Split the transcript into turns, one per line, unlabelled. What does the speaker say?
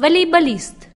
волейболист.